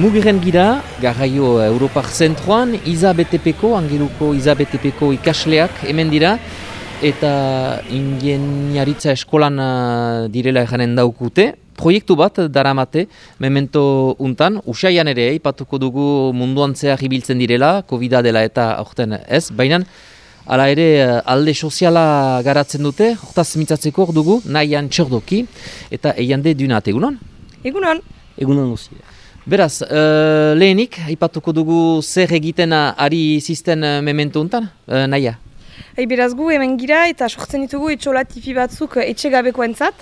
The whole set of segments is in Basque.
Mugiren gira, garraio Europar zentroan, Iza BTPko, Angeluko Iza BTPko ikasleak hemen dira, eta ingeniaritza eskolan uh, direla eganen daukute. Proiektu bat daramate, memento untan, usaian ere, ipatuko dugu munduan zehar ibiltzen direla, covid dela eta aurten ez, baina Hala ere alde soziala garatzen dute, hortaz mitzatzeko dugu, nahian txordoki, eta eiande dunat, egunon? Egunon. Egunon guzti. Beraz, uh, lehenik, ipatuko dugu zer egiten ari zisten uh, memento untan, uh, nahia? Ei beraz gu hemen gira eta sortzen ditugu etxola tipi batzuk etxe entzat.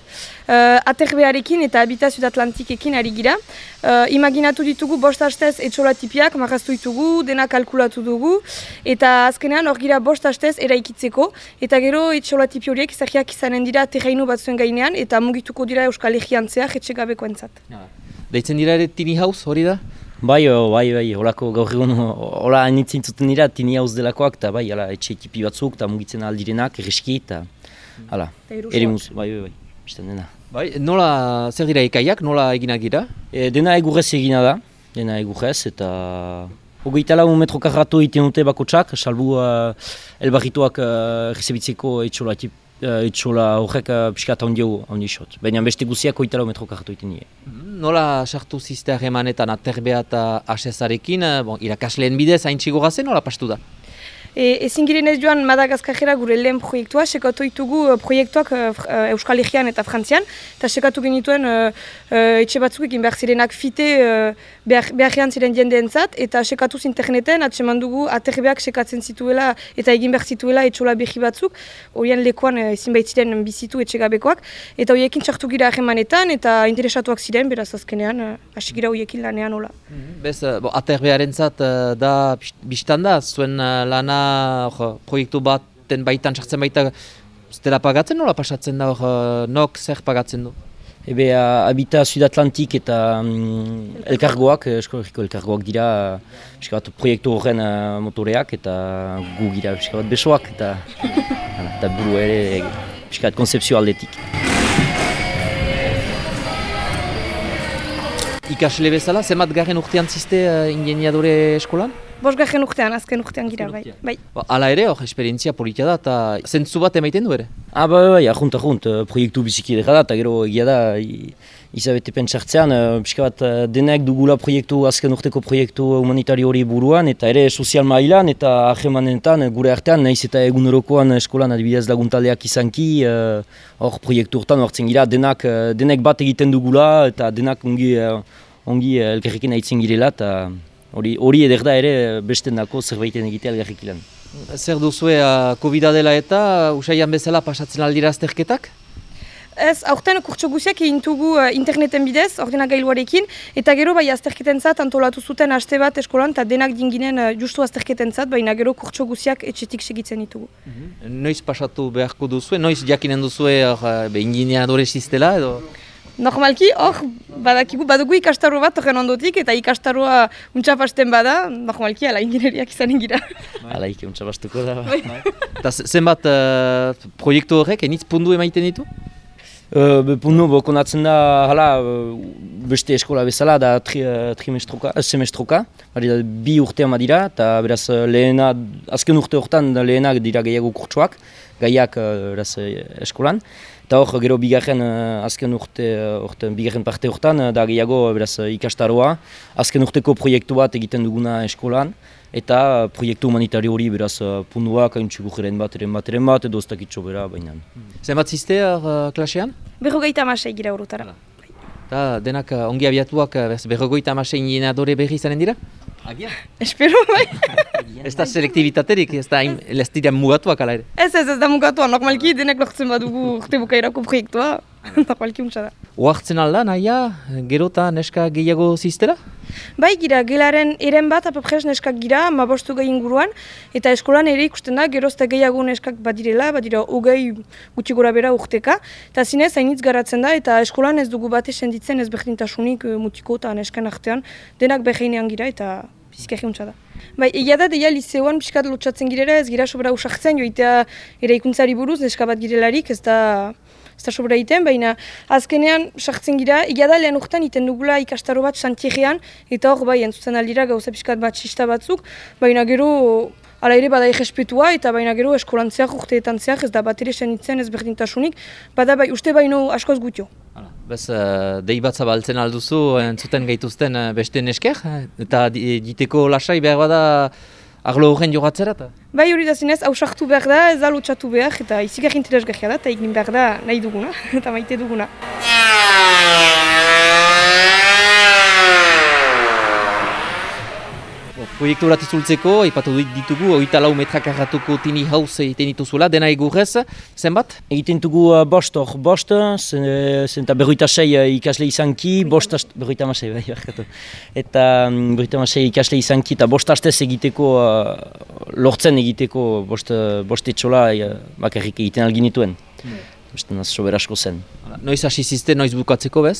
Uh, aterbearekin eta habitazio atlantikekin ari gira. Uh, imaginatu ditugu bost hastez etxola tipiak marraztu ditugu, dena kalkulatu dugu. Eta azkenean hor gira bost hastez eraikitzeko. Eta gero etxola tipi horiek izahiak izanen dira terreinu batzuen gainean eta mugituko dira Euskal Herrian zehar etxe entzat. Deitzen dira ere tini haus hori da? Bai, bai, bai, holako gaur egun, hola hainitzen zuten dira, tini hauz delakoak, eta bai, hala, etxe ekipi batzuk, eta mugitzen aldirenak, erreski, eta hala, erimuz, bai, bai, bai, bizten dena. Bai, nola, zer dira ekaiak, nola eginak dira? E, dena egurrez egina da, dena egurrez, eta hogeita lau metro karratu egiten dute bakotsak, salbu uh, elbarrituak uh, rezebitzeko etxola etip, uh, etxola horrek uh, piskat handio handi xot. Baina beste guziak hogeita lau metro karratu egiten dira. Nola sartu zizte harremanetan aterbea eta asesarekin, bon, irakasleen bidez hain txigo gazen, nola pastu da? E, ezin giren joan Madagaskarera gure lehen proiektua, sekatu ditugu proiektuak uh, Euskal Herrian eta Frantzian, eta sekatu genituen uh, uh, etxe batzuk egin behar zirenak fite uh, behar, behar ziren jendeentzat, eta sekatu interneten atseman dugu aterbeak sekatzen zituela eta egin behar zituela etxola behi batzuk, horien lekuan uh, ezin baitziren bizitu etxegabekoak, eta horiekin txartu gira ahemanetan eta interesatuak ziren, beraz azkenean, uh, hasi gira horiekin lanean hola. Mhm. Bez, uh, aterbearen zat, uh, da biztan da, zuen uh, lana or, proiektu baten baitan sartzen baita zutela pagatzen nola pasatzen da hor nok zer pagatzen du? Ebe, uh, Habita Sud Atlantik eta um, elkargoak, eskorriko elkargoak dira uh, proiektu horren uh, motoreak eta gu gira bat besoak eta, eta buru ere eskat konzepzio aldetik. Ikasle bezala, zemat garen urtean ziste uh, ingeniadore eskolan? Bosgarren urtean, azken urtean gira, bai. bai. Ba, hala ere, hor, esperientzia politia da, eta zentzu bat emaiten du ere? Ah, bai, bai, ahunt, ahunt, proiektu biziki edera da, eta gero egia da, izabete pentsartzean, pixka bat denek dugula proiektu, azken urteko proiektu humanitari hori buruan, eta ere sozial mailan, eta ahemanetan, gure artean, nahiz eta egunerokoan eskolan adibidez laguntaldeak izanki, hor proiektu urtean hortzen gira, denak, denek bat egiten dugula, eta denak ongi, ongi elkerrekin haitzen girela, eta Hori, hori eder da ere beste nako zerbaiten egitea algarrik lan. Zer duzue uh, covid dela eta usaian bezala pasatzen aldira azterketak? Ez, aurten kurtso guziak egin dugu uh, interneten bidez, ordenagailuarekin, eta gero bai azterketen zat antolatu zuten haste bat eskolan, eta denak dinginen uh, justu azterketen zat, baina gero kurtso guziak etxetik segitzen ditugu. Mm Noiz pasatu beharko duzue, noiz jakinen duzue uh, ingineadore ziztela edo? Normalki, hor, badakigu, badugu ikastaru bat horren ondotik, eta ikastarua untxapasten bada, normalki, ala ingenieriak izan ingira. Ala iki untxapastuko da. Bai. Eta zenbat uh, proiektu horrek, enitz pundu emaiten ditu? Uh, pundu, bo, konatzen da, hala, beste eskola bezala, da tri, uh, trimestroka, uh, semestroka, da, bi urtean dira, eta beraz lehena, azken urte hortan lehenak dira gehiago kurtsuak, gaiak uh, beraz, eskolan. Eta hor, gero bigarren, uh, azken urte, urte, bigarren parte hortan, da gehiago beraz, ikastaroa, azken urteko proiektu bat egiten duguna eskolan, eta proiektu humanitario hori beraz punduak, haintxugu jiren bat, eren bat, eren bat, edo ez dakitxo bera, baina. Zer bat zizte uh, klasean? Berrogeita amasei gira urutara. Eta denak ongi abiatuak berrogeita amasei inadore berri izanen dira? Agia? Espero, bai. ez da selektibitaterik, ez da ez. dira mugatuak ala ere? Ez ez, ez da mugatuak, normalki denek lortzen badugu urte bukairako proiektua, normalki untsa da. Oartzen alda, naia, gero eta neska gehiago ziztela? Bai gira, gelaren eren bat apapres neskak gira, ma bostu gai inguruan, eta eskolan ere ikusten da, gerozta gehiago neskak badirela, badira ugei gutxi gora bera urteka, eta zinez hainitz garatzen da, eta eskolan ez dugu bat esenditzen ez berdintasunik mutiko eta neskan artean, denak behinean gira, eta bizkerri da. Bai, egia da, deia liceoan piskat lotxatzen girela, ez gira sobra usartzen, joitea ere ikuntzari buruz, neska bat girelarik, ez da ez da sobra egiten, baina azkenean sartzen gira, egia da lehen urtean iten dugula ikastaro bat xantiegean, eta hor bai entzutzen aldira gauza pixkat bat txista batzuk, baina gero Hala ere bada egespetua eta baina gero eskolantzeak urteetan zeak ez da bat ere senitzen ez berdintasunik, bada bai uste baino askoz gutio. Bez, uh, dei bat zabaltzen alduzu, entzuten gaituzten uh, beste nesker, eta diteko lasai behar bada arlo horren jogatzera? Bai hori da zinez, hausartu behar da, ez da lotxatu behar, eta izik egin da, eta egin behar da nahi duguna, eta maite duguna. Proiektu horat izultzeko, ipatu ditugu, oita lau metrak arratuko tini hauz egiten dituzuela, dena egurrez, zenbat? Egiten dugu uh, bost hor, bost, zen eta berroita sei uh, ikasle izanki, bost berroita masei, bai, barkatu. Eta um, berroita masei ikasle izanki eta bost astez egiteko, uh, lortzen egiteko bost, uh, bost etxola uh, bakarrik egiten alginituen. Hmm. Beste naz, sober asko zen. Noiz hasi ziste, noiz bukatzeko bez?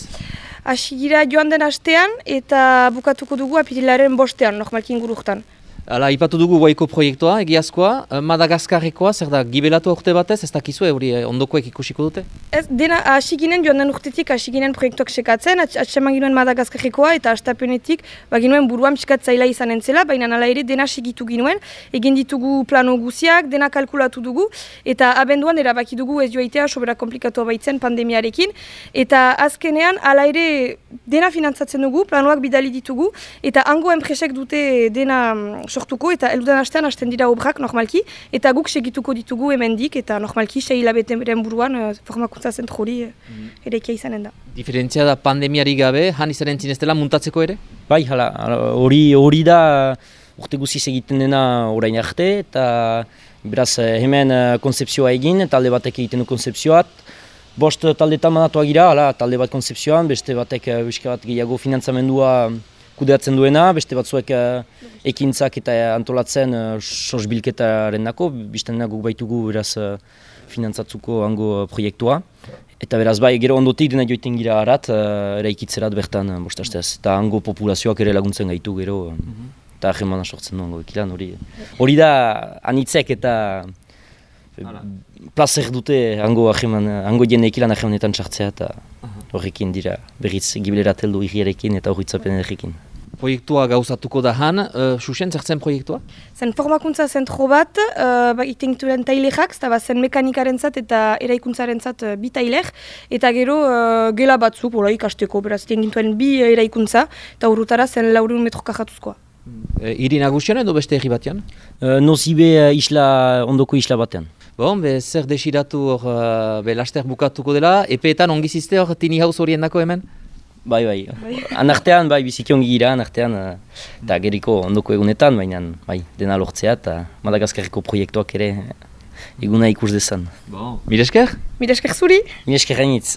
Hasi gira joan den astean eta bukatuko dugu apirilaren bostean, normalki inguruktan. Hala, ipatu dugu guaiko proiektua, egiazkoa, eh, Madagaskarrekoa, zer da, gibelatu urte batez, ez dakizu, hori eh, ondokoek ikusiko dute? Ez, dena, hasi ginen joan den urtetik, hasi ginen proiektuak sekatzen, atxeman ginen Madagaskarrekoa eta astapenetik, ba ginen buruan pixkat zaila izan entzela, baina nala ere dena segitu ginuen, egin ditugu plano guziak, dena kalkulatu dugu, eta abenduan erabaki dugu ez joaitea sobera komplikatu baitzen pandemiarekin, eta azkenean, hala ere dena finantzatzen dugu, planoak bidali ditugu, eta hango enpresek dute dena mm, sortuko eta eludan astean hasten dira obrak normalki eta guk segituko ditugu hemendik eta normalki sei hilabeteren buruan uh, formakuntza zentro hori uh, ere izanen da. Diferentzia da pandemiari gabe, han izaren zineztela muntatzeko ere? Bai, hala, hori hori da urte guziz egiten dena orain arte eta beraz hemen konzepzioa egin, talde batek egiten du konzepzioat, Bost talde tamanatuak gira, hala, talde bat konzepzioan, beste batek bat gehiago finantzamendua kudeatzen duena, beste batzuek uh, ekintzak eta antolatzen uh, sosbilketaren dako, bizten guk baitugu beraz uh, finantzatzuko hango proiektua. Eta beraz bai, gero ondotik dena joiten gira harat, eraikitzerat bertan, uh, bostaztez. Eta hango populazioak ere laguntzen gaitu gero, uh, eta ahemana sortzen du hango ekilan hori. Hori da, anitzek eta placer dute hango aheman, hango jene ekilan ahemanetan sartzea eta horrekin dira berriz gibilerat heldu irriarekin eta horretzapen errekin proiektua gauzatuko da han, uh, susen zertzen proiektua? Zen formakuntza zentro bat, uh, ba, iten tailerak, tailexak, zaba zen mekanikaren zat eta eraikuntzaren zat uh, bi tailek, eta gero uh, gela batzuk, bola ikasteko, beraz, iten bi eraikuntza, eta urrutara zen laurun metro kajatuzkoa. E, iri nagusian edo beste erri batean? Uh, Nozibe uh, isla, ondoko isla batean. Bon, be, zer desiratu hor, uh, be, laster bukatuko dela, epeetan ongizizte hor tini haus horien dako hemen? Bai, bai. Anartean, bai, biziki ongi gira, anartean, eta uh, geriko ondoko egunetan, baina, bai, dena lortzea, eta Madagaskarriko proiektuak ere eguna ikus dezan. Bon. Miresker? Miresker zuri? Miresker hainitz.